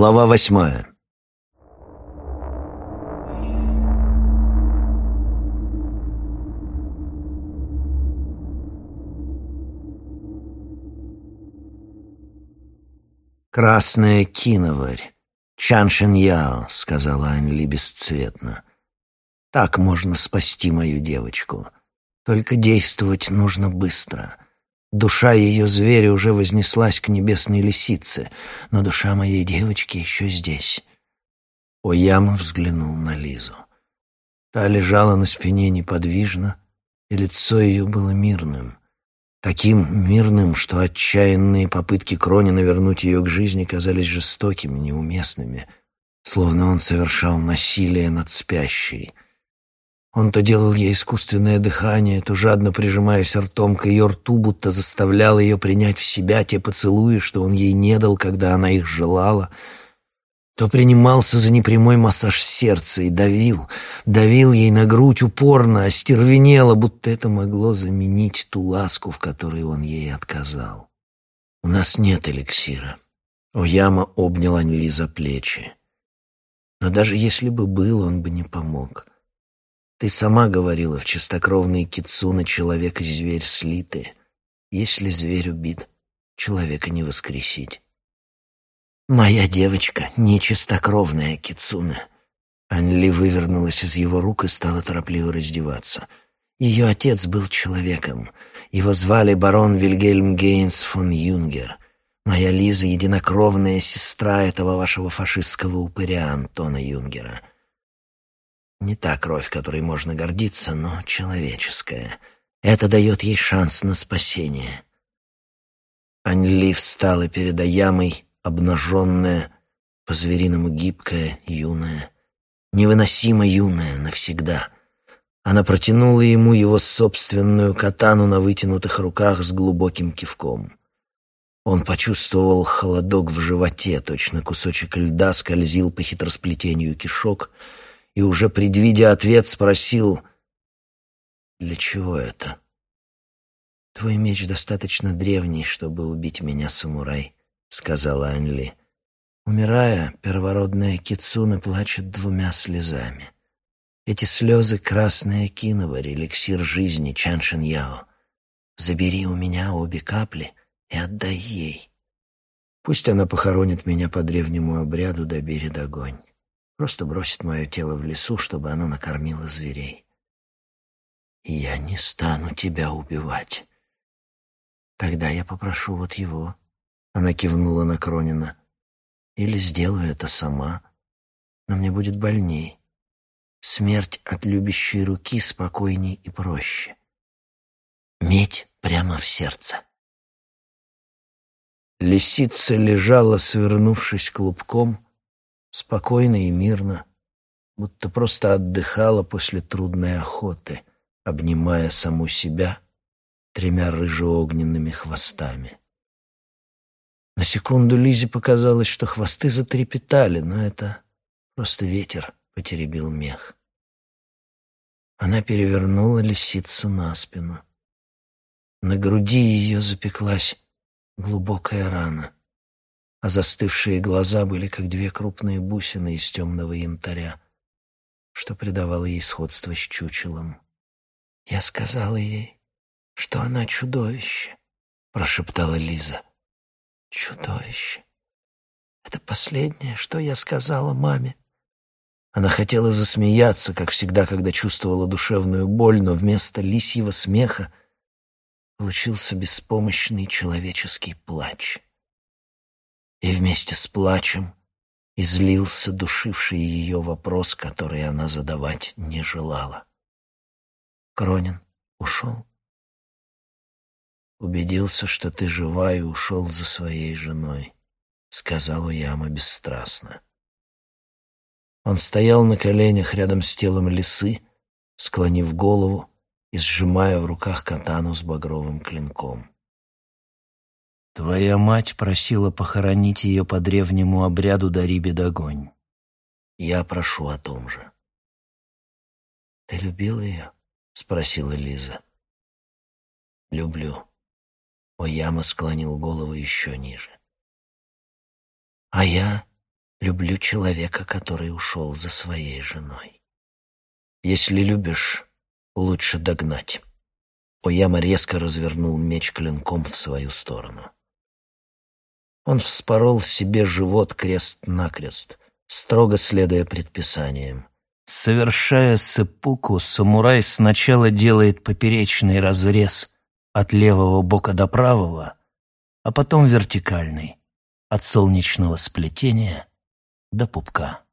Глава восьмая «Красная киноварь, Чаншин Яо», — сказала Аньли бесцветно. «Так можно спасти мою девочку. Только действовать нужно быстро. Душа ее зверя уже вознеслась к небесной лисице, но душа моей девочки еще здесь». Ояма взглянул на Лизу. Та лежала на спине неподвижно, и лицо ее было мирным таким мирным, что отчаянные попытки Кронина вернуть ее к жизни казались жестокими, неуместными, словно он совершал насилие над спящей. Он то делал ей искусственное дыхание, то жадно прижимаясь ртом к ее рту, будто заставлял ее принять в себя те поцелуи, что он ей не дал, когда она их желала — то принимался за непрямой массаж сердца и давил, давил ей на грудь упорно, остервенело, будто это могло заменить ту ласку, в которой он ей отказал. «У нас нет эликсира». Ояма обнял Аньли за плечи. «Но даже если бы был, он бы не помог. Ты сама говорила, в чистокровные кицуна человек и зверь слиты. Если зверь убит, человека не воскресить». «Моя девочка — нечистокровная Кицуна». Анли вывернулась из его рук и стала торопливо раздеваться. Ее отец был человеком. Его звали барон Вильгельм Гейнс фон Юнгер. Моя Лиза — единокровная сестра этого вашего фашистского упыря Антона Юнгера. Не та кровь, которой можно гордиться, но человеческая. Это дает ей шанс на спасение. Анли встала перед Аямой, обнаженная, по-звериному гибкая, юная, невыносимо юная навсегда. Она протянула ему его собственную катану на вытянутых руках с глубоким кивком. Он почувствовал холодок в животе, точно кусочек льда скользил по хитросплетению кишок, и уже предвидя ответ спросил «Для чего это?» «Твой меч достаточно древний, чтобы убить меня, самурай», — сказала Анли. Умирая, первородная Кицуна плачет двумя слезами. Эти слезы — красная киноварь, эликсир жизни Чаншин Яо. Забери у меня обе капли и отдай ей. Пусть она похоронит меня по древнему обряду до берега огонь. Просто бросит мое тело в лесу, чтобы оно накормило зверей. я не стану тебя убивать. Тогда я попрошу вот его, она кивнула на Кронина. Или сделаю это сама, но мне будет больней. Смерть от любящей руки спокойней и проще. Медь прямо в сердце. Лисица лежала, свернувшись клубком, спокойно и мирно, будто просто отдыхала после трудной охоты, обнимая саму себя тремя рыжеогненными хвостами. На секунду Лизе показалось, что хвосты затрепетали, но это просто ветер потеребил мех. Она перевернула лисицу на спину. На груди ее запеклась глубокая рана, а застывшие глаза были как две крупные бусины из темного янтаря, что придавало ей сходство с чучелом. «Я сказала ей, что она чудовище», — прошептала Лиза. Чудовище. Это последнее, что я сказала маме. Она хотела засмеяться, как всегда, когда чувствовала душевную боль, но вместо лисьего смеха получился беспомощный человеческий плач. И вместе с плачем излился душивший ее вопрос, который она задавать не желала. Кронин ушел. Убедился, что ты жива и ушел за своей женой, сказал Уяма бесстрастно. Он стоял на коленях рядом с телом лисы, склонив голову и сжимая в руках катану с багровым клинком. Твоя мать просила похоронить ее по древнему обряду Дариби Дагонь. Я прошу о том же. Ты любил ее? спросила Лиза. Люблю. Ояма склонил голову еще ниже. «А я люблю человека, который ушел за своей женой. Если любишь, лучше догнать. Ояма резко развернул меч клинком в свою сторону. Он вспорол себе живот крест-накрест, строго следуя предписаниям. Совершая сеппуку, самурай сначала делает поперечный разрез от левого бока до правого, а потом вертикальный, от солнечного сплетения до пупка.